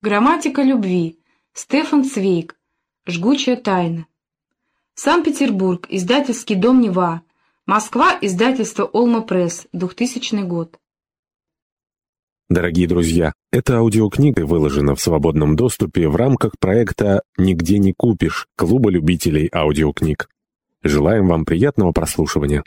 Грамматика любви. Стефан Цвейк. Жгучая тайна. Санкт-Петербург. Издательский дом «Нева». Москва. Издательство «Олма Пресс». 2000 год. Дорогие друзья, эта аудиокнига выложена в свободном доступе в рамках проекта «Нигде не купишь» Клуба любителей аудиокниг. Желаем вам приятного прослушивания.